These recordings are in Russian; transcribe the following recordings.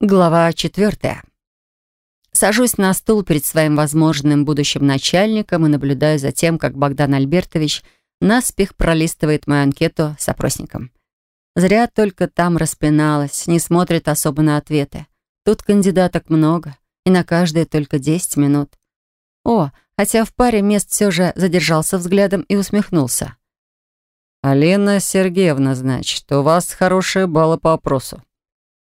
Глава четвертая. Сажусь на стул перед своим возможным будущим начальником и наблюдаю за тем, как Богдан Альбертович наспех пролистывает мою анкету с опросником. Зря только там распиналась, не смотрит особо на ответы. Тут кандидаток много, и на каждое только 10 минут. О, хотя в паре мест все же задержался взглядом и усмехнулся. «Алена Сергеевна, значит, у вас хорошие баллы по опросу.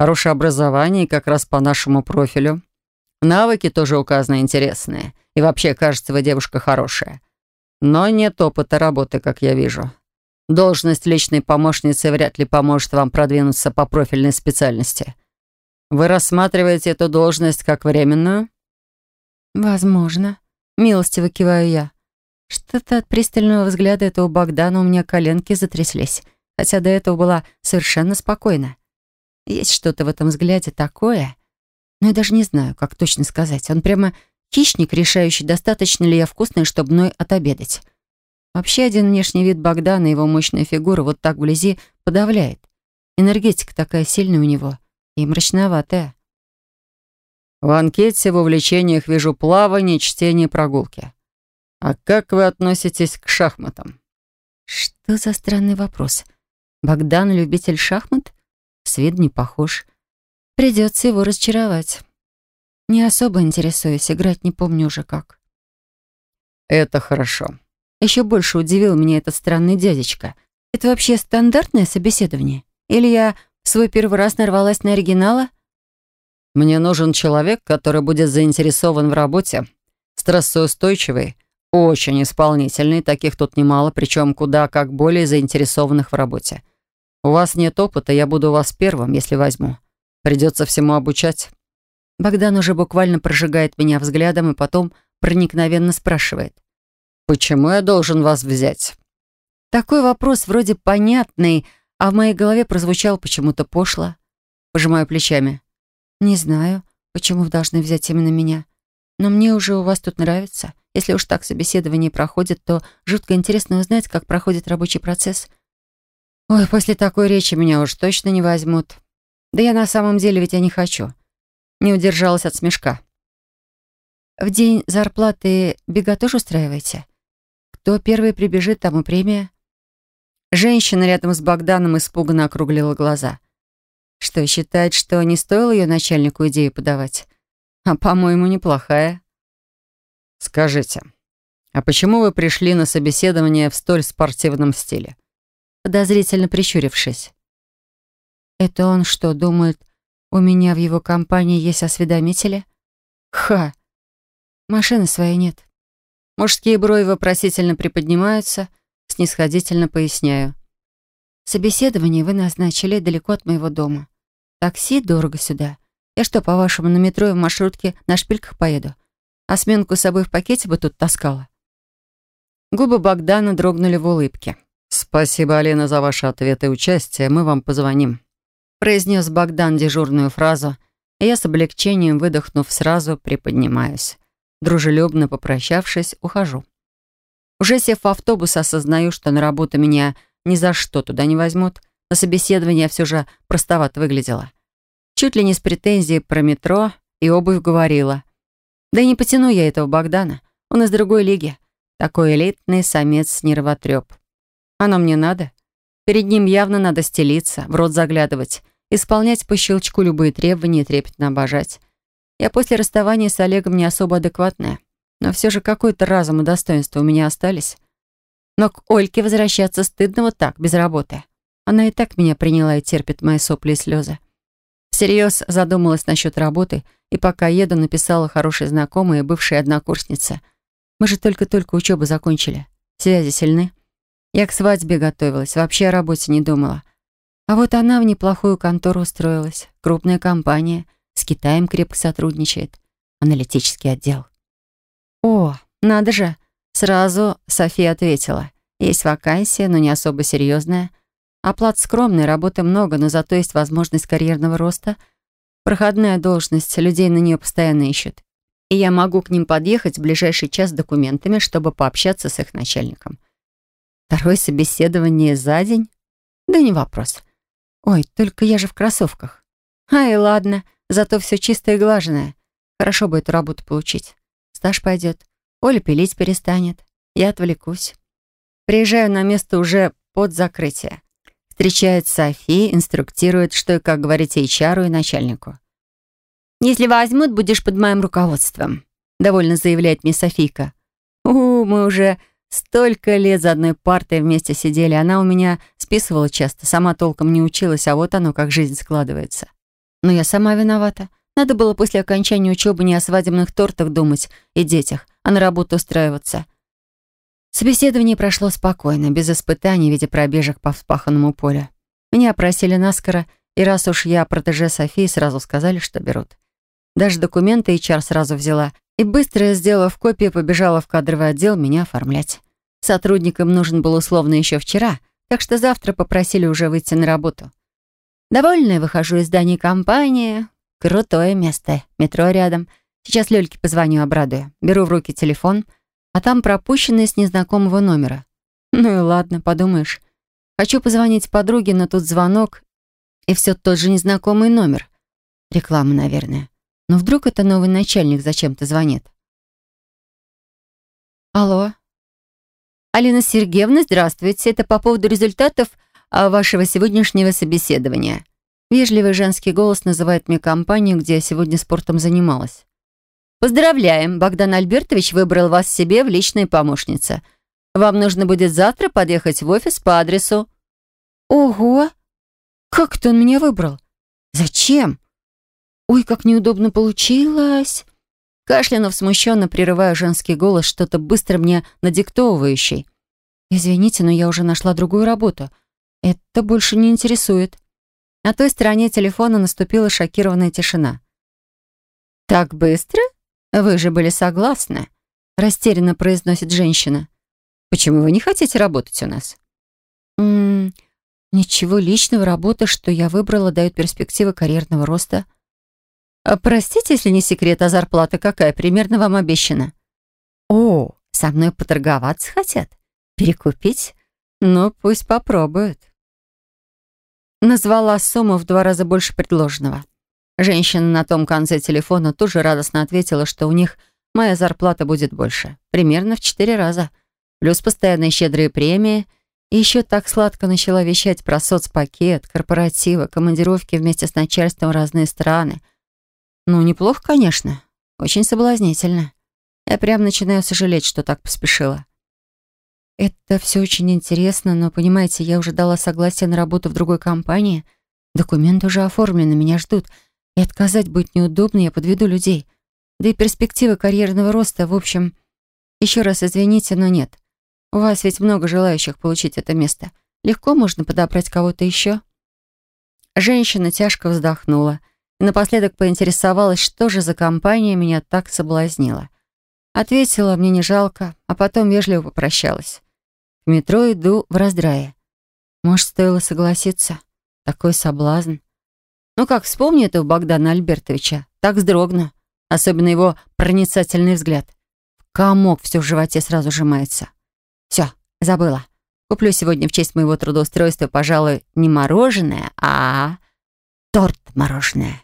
Хорошее образование как раз по нашему профилю. Навыки тоже указаны интересные. И вообще, кажется, вы девушка хорошая. Но нет опыта работы, как я вижу. Должность личной помощницы вряд ли поможет вам продвинуться по профильной специальности. Вы рассматриваете эту должность как временную? Возможно. Милостиво киваю я. Что-то от пристального взгляда этого Богдана у меня коленки затряслись, хотя до этого была совершенно спокойна. Есть что-то в этом взгляде такое, но я даже не знаю, как точно сказать. Он прямо хищник, решающий, достаточно ли я вкусная, чтобы мной отобедать. Вообще один внешний вид Богдана и его мощная фигура вот так вблизи подавляет. Энергетика такая сильная у него и мрачноватая. В анкете в увлечениях вижу плавание, чтение, прогулки. А как вы относитесь к шахматам? Что за странный вопрос? Богдан любитель шахмат? С виду не похож. Придется его разочаровать. Не особо интересуюсь, играть не помню уже как. Это хорошо. Еще больше удивил меня этот странный дядечка. Это вообще стандартное собеседование? Или я в свой первый раз нарвалась на оригинала? Мне нужен человек, который будет заинтересован в работе, стрессоустойчивый, очень исполнительный, таких тут немало, причем куда как более заинтересованных в работе. У вас нет опыта, я буду вас первым, если возьму. Придется всему обучать». Богдан уже буквально прожигает меня взглядом и потом проникновенно спрашивает. «Почему я должен вас взять?» Такой вопрос вроде понятный, а в моей голове прозвучал почему-то пошло. Пожимаю плечами. «Не знаю, почему вы должны взять именно меня. Но мне уже у вас тут нравится. Если уж так собеседование проходит, то жутко интересно узнать, как проходит рабочий процесс. Ой, после такой речи меня уж точно не возьмут. Да я на самом деле ведь я не хочу. Не удержалась от смешка. В день зарплаты бега тоже устраиваете? Кто первый прибежит, тому премия. Женщина рядом с Богданом испуганно округлила глаза. Что, считает, что не стоило ее начальнику идею подавать? А, по-моему, неплохая. Скажите, а почему вы пришли на собеседование в столь спортивном стиле? Подозрительно прищурившись. «Это он что, думает, у меня в его компании есть осведомители? Ха! Машины своей нет». Мужские брови вопросительно приподнимаются, снисходительно поясняю. «Собеседование вы назначили далеко от моего дома. Такси дорого сюда. Я что, по-вашему, на метро и в маршрутке на шпильках поеду? А сменку с собой в пакете бы тут таскала?» Губы Богдана дрогнули в улыбке. «Спасибо, Алина, за ваши ответы и участие. Мы вам позвоним», — произнес Богдан дежурную фразу, и я с облегчением, выдохнув сразу, приподнимаюсь. Дружелюбно попрощавшись, ухожу. Уже сев в автобус, осознаю, что на работу меня ни за что туда не возьмут. На собеседование все же простовато выглядела. Чуть ли не с претензией про метро и обувь говорила. Да и не потяну я этого Богдана. Он из другой лиги. Такой элитный самец-нервотреп. Оно мне надо? Перед ним явно надо стелиться, в рот заглядывать, исполнять по щелчку любые требования и трепетно обожать. Я после расставания с Олегом не особо адекватная, но все же какой-то разум и достоинство у меня остались. Но к Ольке возвращаться стыдно вот так, без работы. Она и так меня приняла и терпит мои сопли и слезы. Всерьез задумалась насчет работы, и пока еду, написала хорошей знакомой и бывшей однокурснице. Мы же только-только учебу закончили. Связи сильны. Я к свадьбе готовилась, вообще о работе не думала. А вот она в неплохую контору устроилась. Крупная компания, с Китаем крепко сотрудничает. Аналитический отдел. «О, надо же!» Сразу София ответила. «Есть вакансия, но не особо серьезная. Оплат скромный, работы много, но зато есть возможность карьерного роста. Проходная должность, людей на нее постоянно ищут. И я могу к ним подъехать в ближайший час с документами, чтобы пообщаться с их начальником. Второе собеседование за день? Да не вопрос. Ой, только я же в кроссовках. Ай, ладно, Зато все чистое и глаженное. Хорошо бы эту работу получить. Стаж пойдет. Оля пилить перестанет. Я отвлекусь. Приезжаю на место уже под закрытие. Встречает Софи, инструктирует, что и как говорить HR и начальнику. «Если возьмут, будешь под моим руководством», — довольно заявляет мне Софийка. «У, мы уже столько лет за одной партой вместе сидели. Она у меня списывала часто, сама толком не училась, а вот оно, как жизнь складывается. Но я сама виновата. Надо было после окончания учебы не о свадебных тортах думать и детях, а на работу устраиваться. Собеседование прошло спокойно, без испытаний в виде пробежек по вспаханному полю. Меня опросили наскоро, и раз уж я протеже Софии, сразу сказали, что берут. Даже документы HR сразу взяла и, быстро сделав копию, побежала в кадровый отдел меня оформлять. Сотрудникам нужен был условно еще вчера, так что завтра попросили уже выйти на работу. Довольная выхожу из здания компании, Крутое место. Метро рядом. Сейчас Лёльке позвоню, обрадую. Беру в руки телефон, а там пропущенный с незнакомого номера. Ну и ладно, подумаешь. Хочу позвонить подруге, но тут звонок, и все тот же незнакомый номер. Реклама, наверное. Но вдруг это новый начальник зачем-то звонит. Алло. Алина Сергеевна, здравствуйте. Это по поводу результатов а, вашего сегодняшнего собеседования. Вежливый женский голос называет мне компанию, где я сегодня спортом занималась. «Поздравляем! Богдан Альбертович выбрал вас себе в личные помощницы. Вам нужно будет завтра подъехать в офис по адресу...» «Ого! Как это он меня выбрал? Зачем? Ой, как неудобно получилось!» Кашлянув смущенно прерывая женский голос, что-то быстро мне надиктовывающий. «Извините, но я уже нашла другую работу. Это больше не интересует». На той стороне телефона наступила шокированная тишина. «Так быстро? Вы же были согласны?» Растерянно произносит женщина. «Почему вы не хотите работать у нас?» «М -м, «Ничего личного, работа, что я выбрала, дает перспективы карьерного роста». А «Простите, если не секрет, а зарплата какая примерно вам обещана?» «О, со мной поторговаться хотят? Перекупить? Ну, пусть попробуют». Назвала сумму в два раза больше предложенного. Женщина на том конце телефона тут же радостно ответила, что у них моя зарплата будет больше. Примерно в четыре раза. Плюс постоянные щедрые премии. И еще так сладко начала вещать про соцпакет, корпоративы, командировки вместе с начальством в разные страны. Ну, неплохо, конечно. Очень соблазнительно. Я прям начинаю сожалеть, что так поспешила. Это все очень интересно, но, понимаете, я уже дала согласие на работу в другой компании. Документы уже оформлены, меня ждут. И отказать будет неудобно, я подведу людей. Да и перспективы карьерного роста, в общем... Еще раз извините, но нет. У вас ведь много желающих получить это место. Легко можно подобрать кого-то еще. Женщина тяжко вздохнула напоследок поинтересовалась, что же за компания меня так соблазнила. Ответила, мне не жалко, а потом вежливо попрощалась метро иду в раздрае. Может, стоило согласиться? Такой соблазн. Ну как, вспомни этого Богдана Альбертовича. Так вздрогну. Особенно его проницательный взгляд. Комок все в животе сразу сжимается. Все, забыла. Куплю сегодня в честь моего трудоустройства, пожалуй, не мороженое, а торт-мороженое.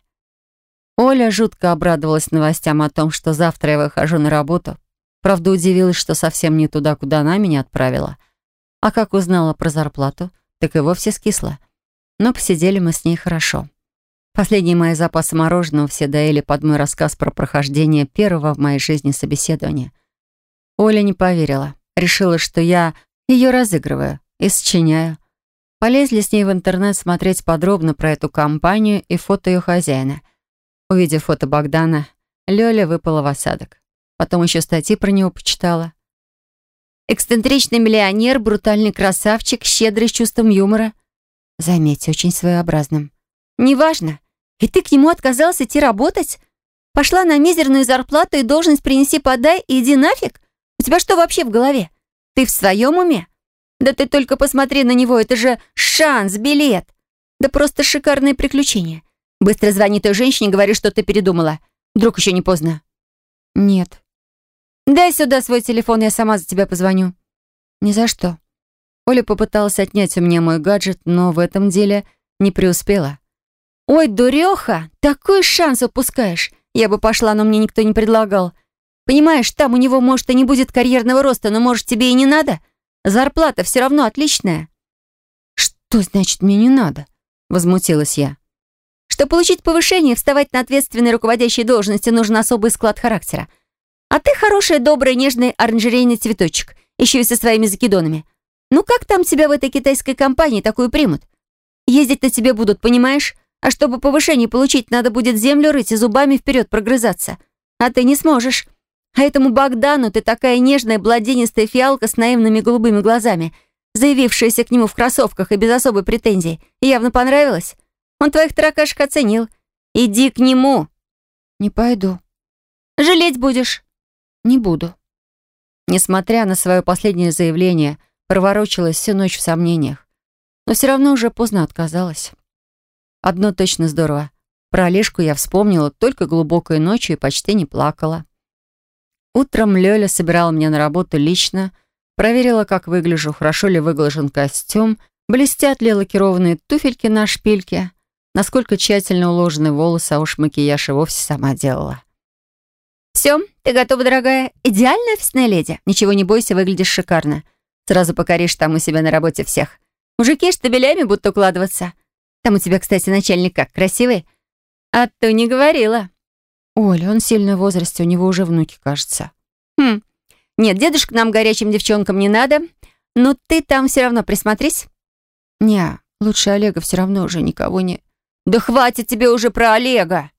Оля жутко обрадовалась новостям о том, что завтра я выхожу на работу. Правда, удивилась, что совсем не туда, куда она меня отправила — а как узнала про зарплату, так и вовсе скисла. Но посидели мы с ней хорошо. Последние мои запасы мороженого все доели под мой рассказ про прохождение первого в моей жизни собеседования. Оля не поверила. Решила, что я ее разыгрываю и сочиняю. Полезли с ней в интернет смотреть подробно про эту компанию и фото ее хозяина. Увидев фото Богдана, Лёля выпала в осадок. Потом еще статьи про него почитала. Эксцентричный миллионер, брутальный красавчик, щедрый с чувством юмора. Заметьте, очень своеобразным. Неважно. И ты к нему отказался идти работать? Пошла на мизерную зарплату и должность принеси-подай и иди нафиг? У тебя что вообще в голове? Ты в своем уме? Да ты только посмотри на него, это же шанс, билет. Да просто шикарное приключение. Быстро звони той женщине, говори, что ты передумала. Вдруг еще не поздно. Нет, «Дай сюда свой телефон, я сама за тебя позвоню». «Ни за что». Оля попыталась отнять у меня мой гаджет, но в этом деле не преуспела. «Ой, дуреха, такой шанс упускаешь. Я бы пошла, но мне никто не предлагал. Понимаешь, там у него, может, и не будет карьерного роста, но, может, тебе и не надо? Зарплата все равно отличная». «Что значит мне не надо?» — возмутилась я. «Чтобы получить повышение, вставать на ответственной руководящей должности, нужен особый склад характера. А ты хорошая, добрая, нежный оранжерейный цветочек, еще и со своими закидонами. Ну как там тебя в этой китайской компании такую примут? Ездить на тебе будут, понимаешь? А чтобы повышение получить, надо будет землю рыть и зубами вперед прогрызаться. А ты не сможешь. А этому Богдану ты такая нежная, бладенистая фиалка с наивными голубыми глазами, заявившаяся к нему в кроссовках и без особой претензии, явно понравилась. Он твоих таракашек оценил. Иди к нему. Не пойду. Жалеть будешь. Не буду. Несмотря на свое последнее заявление, проворочилась всю ночь в сомнениях. Но все равно уже поздно отказалась. Одно точно здорово. Про Олежку я вспомнила только глубокой ночью и почти не плакала. Утром Лёля собирала меня на работу лично, проверила, как выгляжу, хорошо ли выглажен костюм, блестят ли лакированные туфельки на шпильке, насколько тщательно уложены волосы, а уж макияж и вовсе сама делала. «Все, ты готова, дорогая? Идеальная офисная леди. Ничего не бойся, выглядишь шикарно. Сразу покоришь там у себя на работе всех. Мужики штабелями будут укладываться. Там у тебя, кстати, начальник как, красивый? А то не говорила». Оля, он сильно в возрасте, у него уже внуки, кажется. Хм. Нет, дедушка нам горячим девчонкам не надо. Но ты там все равно присмотрись. Не, лучше Олега все равно уже никого не... Да хватит тебе уже про Олега.